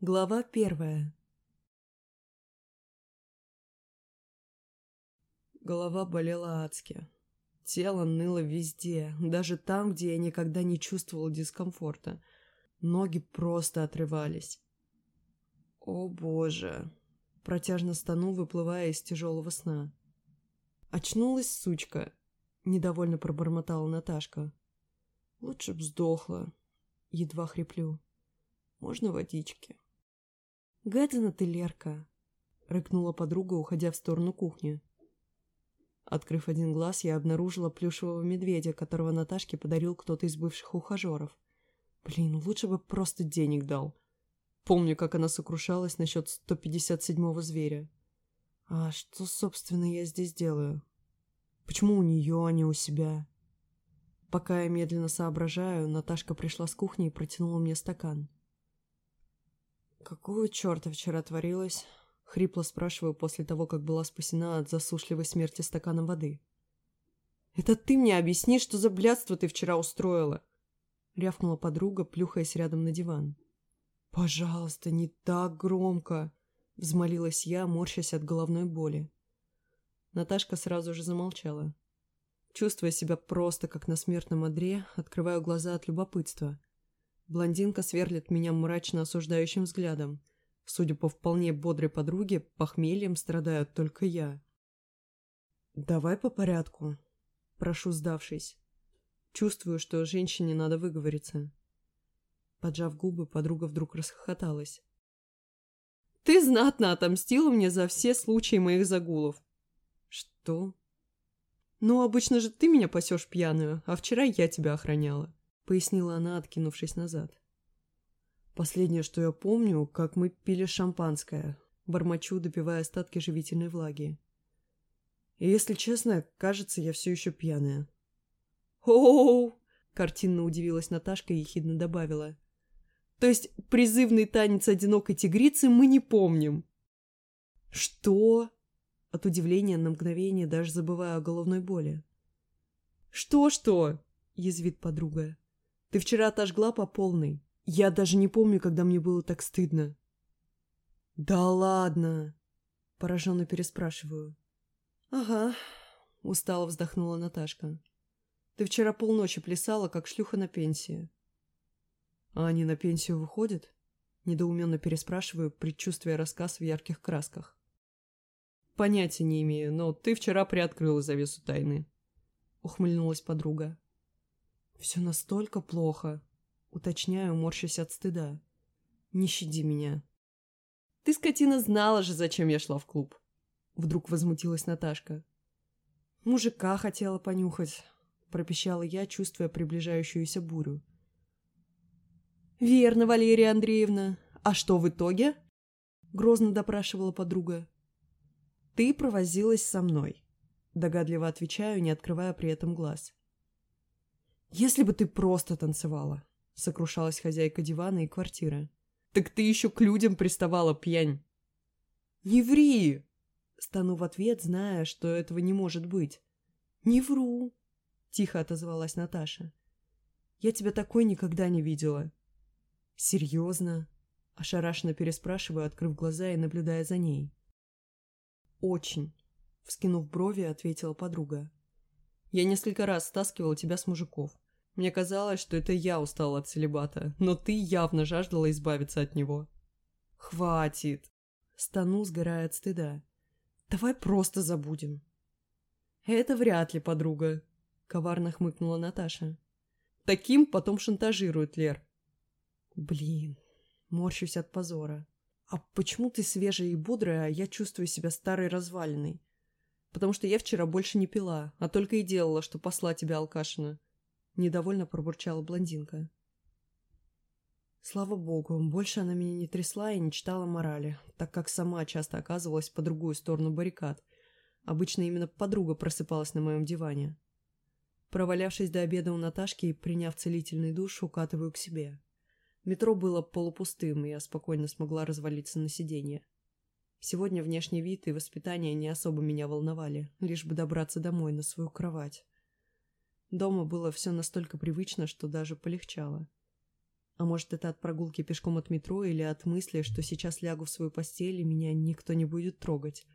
Глава первая Голова болела адски. Тело ныло везде, даже там, где я никогда не чувствовала дискомфорта. Ноги просто отрывались. О боже! Протяжно стану, выплывая из тяжелого сна. Очнулась сучка. Недовольно пробормотала Наташка. Лучше б сдохла. Едва хриплю. Можно водички? Гадина ты, Лерка! Рыкнула подруга, уходя в сторону кухни. Открыв один глаз, я обнаружила плюшевого медведя, которого Наташке подарил кто-то из бывших ухажеров. Блин, лучше бы просто денег дал. Помню, как она сокрушалась насчет 157-го зверя. А что, собственно, я здесь делаю? Почему у нее, а не у себя? Пока я медленно соображаю, Наташка пришла с кухни и протянула мне стакан. Какого черта вчера творилось? Хрипло спрашиваю после того, как была спасена от засушливой смерти стаканом воды. «Это ты мне объясни, что за блядство ты вчера устроила?» Рявкнула подруга, плюхаясь рядом на диван. «Пожалуйста, не так громко!» Взмолилась я, морщась от головной боли. Наташка сразу же замолчала. Чувствуя себя просто как на смертном одре, открываю глаза от любопытства. Блондинка сверлит меня мрачно осуждающим взглядом. Судя по вполне бодрой подруге, похмельем страдаю только я. «Давай по порядку», — прошу, сдавшись. Чувствую, что женщине надо выговориться. Поджав губы, подруга вдруг расхохоталась. «Ты знатно отомстила мне за все случаи моих загулов». «Что?» «Ну, обычно же ты меня пасешь пьяную, а вчера я тебя охраняла», — пояснила она, откинувшись назад. Последнее, что я помню, как мы пили шампанское, бормочу, допивая остатки живительной влаги. И, если честно, кажется, я все еще пьяная. о картинно удивилась Наташка и ехидно добавила. «То есть призывный танец одинокой тигрицы мы не помним?» «Что?» От удивления на мгновение даже забываю о головной боли. «Что-что?» — язвит подруга. «Ты вчера отожгла по полной. Я даже не помню, когда мне было так стыдно. «Да ладно!» – пораженно переспрашиваю. «Ага», – устало вздохнула Наташка. «Ты вчера полночи плясала, как шлюха на пенсии». «А они на пенсию выходят?» – недоуменно переспрашиваю, предчувствуя рассказ в ярких красках. «Понятия не имею, но ты вчера приоткрыла завесу тайны», — ухмыльнулась подруга. «Все настолько плохо», Уточняю, морщась от стыда. Не щади меня. Ты, скотина, знала же, зачем я шла в клуб. Вдруг возмутилась Наташка. Мужика хотела понюхать, пропищала я, чувствуя приближающуюся бурю. «Верно, Валерия Андреевна. А что в итоге?» Грозно допрашивала подруга. «Ты провозилась со мной», — догадливо отвечаю, не открывая при этом глаз. «Если бы ты просто танцевала, сокрушалась хозяйка дивана и квартиры. «Так ты еще к людям приставала, пьянь!» «Не ври!» Стану в ответ, зная, что этого не может быть. «Не вру!» — тихо отозвалась Наташа. «Я тебя такой никогда не видела». «Серьезно?» — ошарашенно переспрашиваю, открыв глаза и наблюдая за ней. «Очень», — вскинув брови, ответила подруга. «Я несколько раз стаскивала тебя с мужиков. Мне казалось, что это я устал от целебата, но ты явно жаждала избавиться от него. Хватит. Стану, сгорая от стыда. Давай просто забудем. Это вряд ли, подруга, коварно хмыкнула Наташа. Таким потом шантажирует Лер. Блин, морщусь от позора. А почему ты свежая и бодрая, а я чувствую себя старой развалиной? Потому что я вчера больше не пила, а только и делала, что посла тебя, Алкашина. Недовольно пробурчала блондинка. Слава богу, больше она меня не трясла и не читала морали, так как сама часто оказывалась по другую сторону баррикад. Обычно именно подруга просыпалась на моем диване. Провалявшись до обеда у Наташки и приняв целительный душ, укатываю к себе. Метро было полупустым, и я спокойно смогла развалиться на сиденье. Сегодня внешний вид и воспитание не особо меня волновали, лишь бы добраться домой на свою кровать. Дома было все настолько привычно, что даже полегчало. А может, это от прогулки пешком от метро или от мысли, что сейчас лягу в свою постель и меня никто не будет трогать.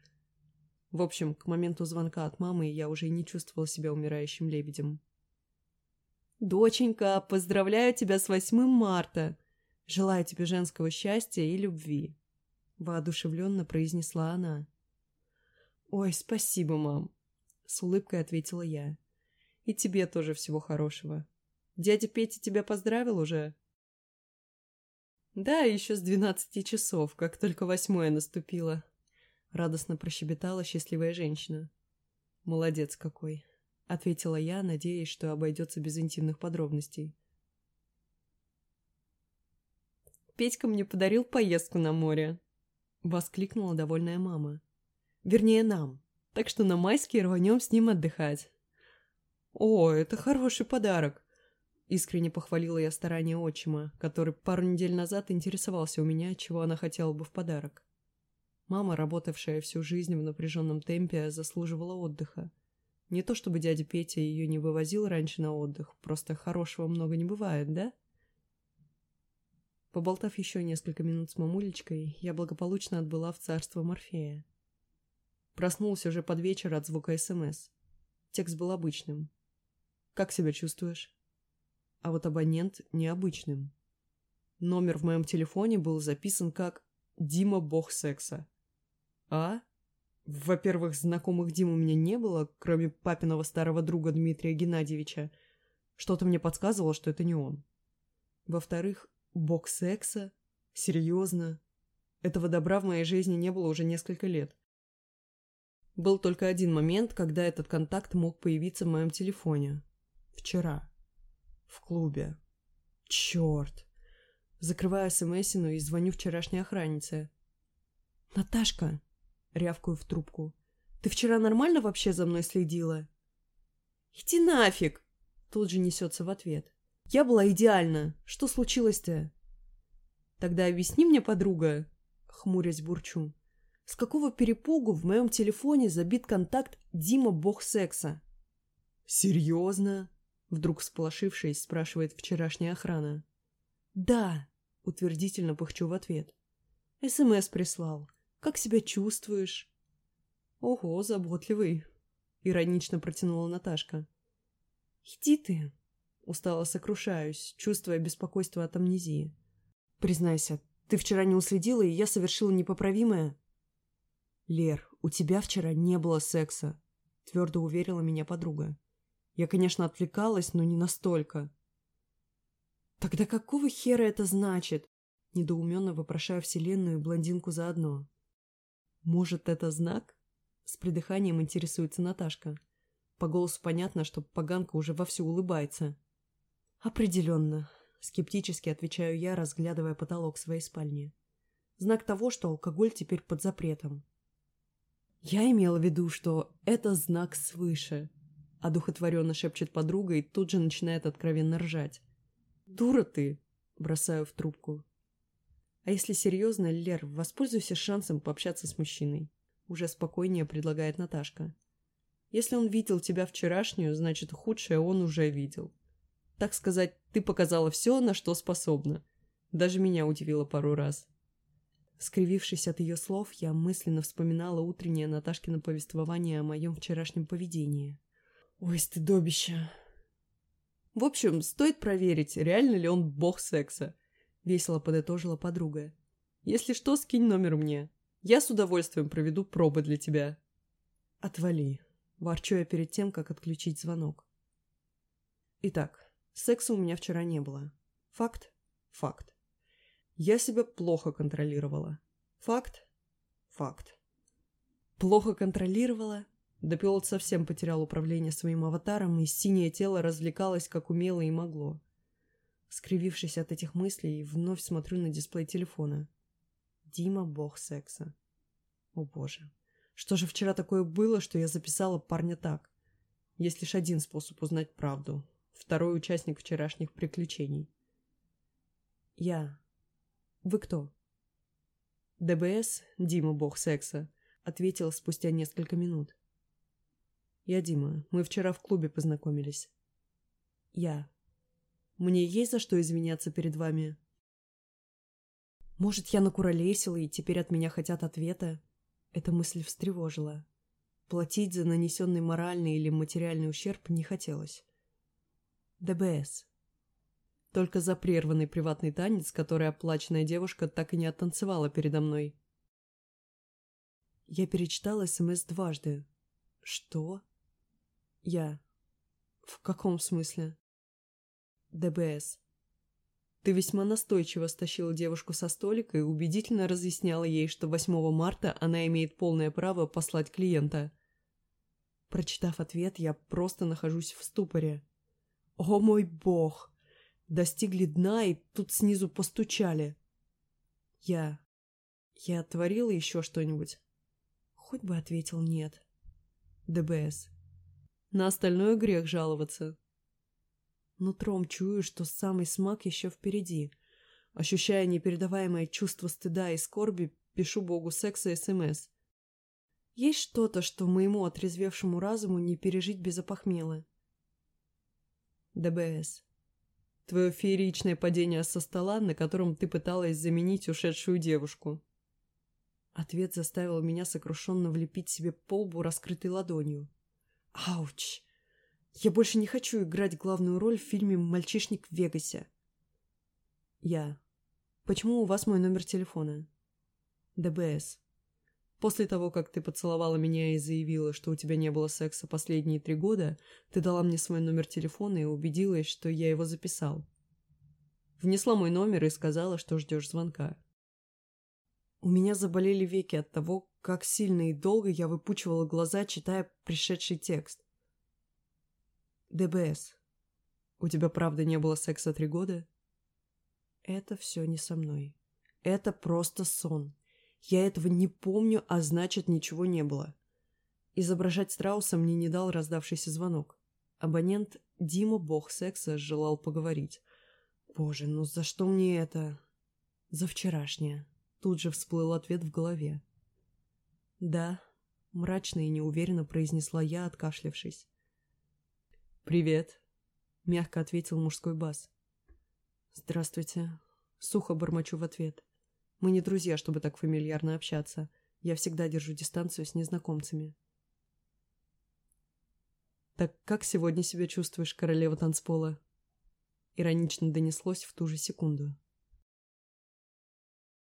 В общем, к моменту звонка от мамы я уже и не чувствовала себя умирающим лебедем. «Доченька, поздравляю тебя с 8 марта! Желаю тебе женского счастья и любви!» Воодушевленно произнесла она. «Ой, спасибо, мам!» С улыбкой ответила я. «И тебе тоже всего хорошего. Дядя Петя тебя поздравил уже?» «Да, еще с двенадцати часов, как только восьмое наступило», — радостно прощебетала счастливая женщина. «Молодец какой», — ответила я, надеясь, что обойдется без интимных подробностей. «Петька мне подарил поездку на море», — воскликнула довольная мама. «Вернее, нам. Так что на майские рванем с ним отдыхать». «О, это хороший подарок», Искренне похвалила я старания отчима, который пару недель назад интересовался у меня, чего она хотела бы в подарок. Мама, работавшая всю жизнь в напряженном темпе, заслуживала отдыха. Не то чтобы дядя Петя ее не вывозил раньше на отдых, просто хорошего много не бывает, да? Поболтав еще несколько минут с мамулечкой, я благополучно отбыла в царство Морфея. Проснулся уже под вечер от звука СМС. Текст был обычным. «Как себя чувствуешь?» а вот абонент необычным. Номер в моем телефоне был записан как «Дима Бог секса». А? Во-первых, знакомых Дим у меня не было, кроме папиного старого друга Дмитрия Геннадьевича. Что-то мне подсказывало, что это не он. Во-вторых, бог секса? Серьезно? Этого добра в моей жизни не было уже несколько лет. Был только один момент, когда этот контакт мог появиться в моем телефоне. Вчера в клубе. Черт. Закрываю смсину и звоню вчерашней охраннице. «Наташка!» — рявкаю в трубку. «Ты вчера нормально вообще за мной следила?» «Иди нафиг!» — тут же несется в ответ. «Я была идеальна. Что случилось-то?» «Тогда объясни мне, подруга!» — хмурясь бурчу. «С какого перепугу в моем телефоне забит контакт Дима Бог секса?» «Серьезно?» Вдруг всполошившись, спрашивает вчерашняя охрана. «Да», — утвердительно пыхчу в ответ. «СМС прислал. Как себя чувствуешь?» «Ого, заботливый», — иронично протянула Наташка. «Иди ты», — устало сокрушаюсь, чувствуя беспокойство от амнезии. «Признайся, ты вчера не уследила, и я совершила непоправимое?» «Лер, у тебя вчера не было секса», — твердо уверила меня подруга. Я, конечно, отвлекалась, но не настолько. «Тогда какого хера это значит?» Недоуменно вопрошаю Вселенную и блондинку заодно. «Может, это знак?» С придыханием интересуется Наташка. По голосу понятно, что поганка уже вовсю улыбается. «Определенно», — скептически отвечаю я, разглядывая потолок своей спальни. «Знак того, что алкоголь теперь под запретом». Я имела в виду, что это знак свыше, одухотворенно шепчет подруга и тут же начинает откровенно ржать. «Дура ты!» – бросаю в трубку. «А если серьезно, Лер, воспользуйся шансом пообщаться с мужчиной», – уже спокойнее предлагает Наташка. «Если он видел тебя вчерашнюю, значит, худшее он уже видел. Так сказать, ты показала все, на что способна. Даже меня удивило пару раз». Скривившись от ее слов, я мысленно вспоминала утреннее Наташкино повествование о моем вчерашнем поведении. Ой, стыдобище. В общем, стоит проверить, реально ли он бог секса. Весело подытожила подруга. Если что, скинь номер мне. Я с удовольствием проведу пробы для тебя. Отвали. Ворчу я перед тем, как отключить звонок. Итак, секса у меня вчера не было. Факт? Факт. Я себя плохо контролировала. Факт? Факт. Плохо контролировала да пилот совсем потерял управление своим аватаром, и синее тело развлекалось, как умело и могло. Скривившись от этих мыслей, вновь смотрю на дисплей телефона. Дима – бог секса. О боже. Что же вчера такое было, что я записала парня так? Есть лишь один способ узнать правду. Второй участник вчерашних приключений. Я. Вы кто? ДБС, Дима, бог секса, ответил спустя несколько минут. Я Дима. Мы вчера в клубе познакомились. Я. Мне есть за что извиняться перед вами? Может, я накуролесила, и теперь от меня хотят ответа? Эта мысль встревожила. Платить за нанесенный моральный или материальный ущерб не хотелось. ДБС. Только за прерванный приватный танец, который оплаченная девушка так и не оттанцевала передо мной. Я перечитала СМС дважды. Что? Я. В каком смысле? ДБС. Ты весьма настойчиво стащила девушку со столика и убедительно разъясняла ей, что 8 марта она имеет полное право послать клиента. Прочитав ответ, я просто нахожусь в ступоре. О мой бог! Достигли дна и тут снизу постучали. Я... Я творила еще что-нибудь? Хоть бы ответил нет. ДБС. На остальное грех жаловаться. Нутром чую, что самый смак еще впереди. Ощущая непередаваемое чувство стыда и скорби, пишу богу секса СМС. Есть что-то, что моему отрезвевшему разуму не пережить без опохмела. ДБС. Твое фееричное падение со стола, на котором ты пыталась заменить ушедшую девушку. Ответ заставил меня сокрушенно влепить себе по лбу раскрытой ладонью. Ауч! Я больше не хочу играть главную роль в фильме «Мальчишник в Вегасе». Я. Почему у вас мой номер телефона? ДБС. После того, как ты поцеловала меня и заявила, что у тебя не было секса последние три года, ты дала мне свой номер телефона и убедилась, что я его записал. Внесла мой номер и сказала, что ждешь звонка. У меня заболели веки от того, как сильно и долго я выпучивала глаза, читая пришедший текст. ДБС. У тебя правда не было секса три года? Это все не со мной. Это просто сон. Я этого не помню, а значит, ничего не было. Изображать страуса мне не дал раздавшийся звонок. Абонент Дима, бог секса, желал поговорить. Боже, ну за что мне это? За вчерашнее. Тут же всплыл ответ в голове. Да, мрачно и неуверенно произнесла я, откашлявшись. «Привет», — мягко ответил мужской бас. «Здравствуйте». Сухо бормочу в ответ. «Мы не друзья, чтобы так фамильярно общаться. Я всегда держу дистанцию с незнакомцами». «Так как сегодня себя чувствуешь, королева танцпола?» Иронично донеслось в ту же секунду.